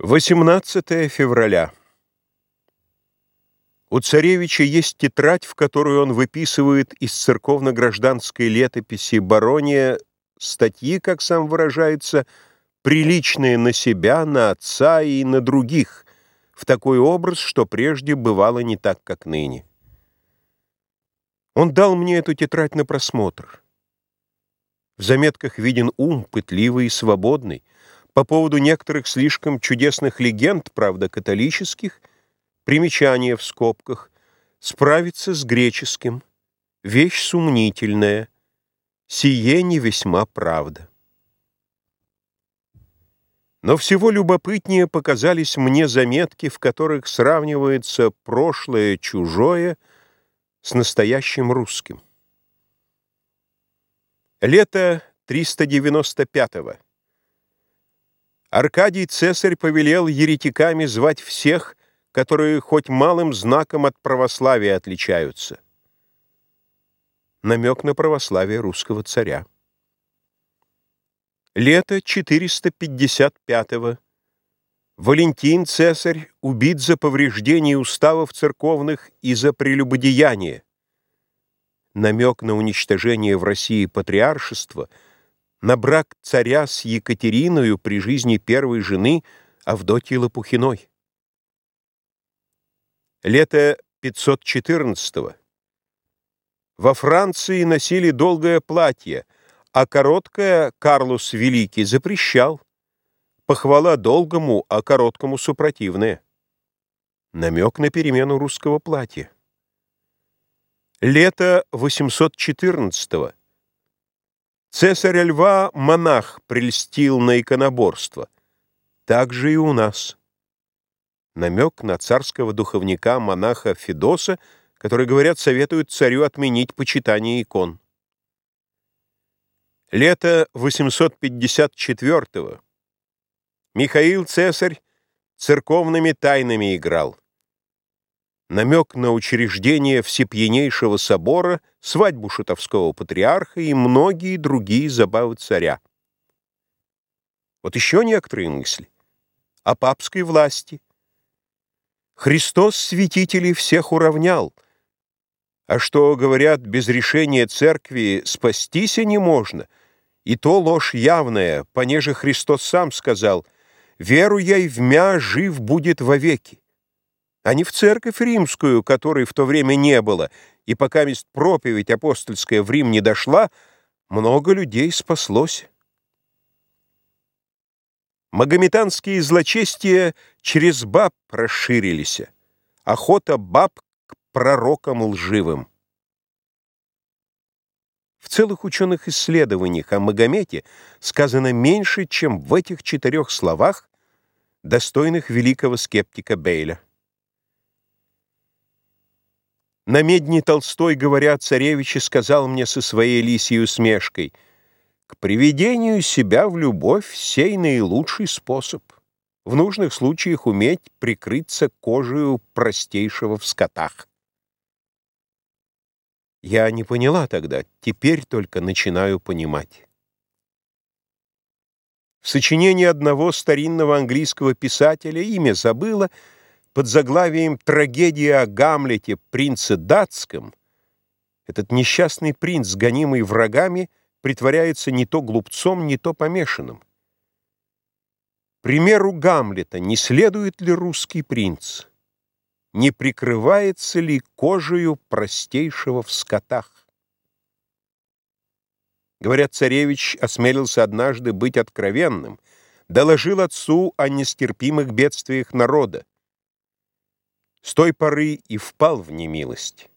18 февраля. У царевича есть тетрадь, в которую он выписывает из церковно-гражданской летописи Барония статьи, как сам выражается, приличные на себя, на отца и на других, в такой образ, что прежде бывало не так, как ныне. Он дал мне эту тетрадь на просмотр. В заметках виден ум, пытливый и свободный, по поводу некоторых слишком чудесных легенд, правда, католических, примечания в скобках, справиться с греческим, вещь сумнительная, сие не весьма правда. Но всего любопытнее показались мне заметки, в которых сравнивается прошлое чужое с настоящим русским. Лето 395-го. Аркадий Цесарь повелел еретиками звать всех, которые хоть малым знаком от православия отличаются. Намек на православие русского царя. Лето 455-го. Валентин Цесарь убит за повреждение уставов церковных и за прелюбодеяние. Намек на уничтожение в России патриаршества — на брак царя с Екатериною при жизни первой жены Авдотьи Лопухиной. Лето 514 -го. Во Франции носили долгое платье, а короткое Карлос Великий запрещал. Похвала долгому, а короткому супротивная. Намек на перемену русского платья. Лето 814 -го. Цесаря Льва монах прельстил на иконоборство. Так же и у нас. Намек на царского духовника монаха Федоса, который, говорят, советует царю отменить почитание икон. Лето 854-го. Михаил Цесарь церковными тайнами играл намек на учреждение Всепьянейшего собора, свадьбу шутовского патриарха и многие другие забавы царя. Вот еще некоторые мысли о папской власти. Христос святителей всех уравнял, а что, говорят, без решения церкви спастись не можно, и то ложь явная, понеже Христос сам сказал, «Веру и вмя жив будет вовеки» а не в церковь римскую, которой в то время не было, и пока мест проповедь апостольская в Рим не дошла, много людей спаслось. Магометанские злочестия через баб расширились, охота баб к пророкам лживым. В целых ученых исследованиях о Магомете сказано меньше, чем в этих четырех словах, достойных великого скептика Бейля. На медне Толстой, говоря, царевиче, сказал мне со своей лисьей усмешкой, «К приведению себя в любовь сей наилучший способ. В нужных случаях уметь прикрыться кожею простейшего в скотах». Я не поняла тогда, теперь только начинаю понимать. В сочинении одного старинного английского писателя имя забыла — под заглавием «Трагедия о Гамлете, принце датском» этот несчастный принц, гонимый врагами, притворяется не то глупцом, не то помешанным. Примеру Гамлета не следует ли русский принц? Не прикрывается ли кожею простейшего в скотах? Говорят, царевич осмелился однажды быть откровенным, доложил отцу о нестерпимых бедствиях народа. С той поры и впал в немилость.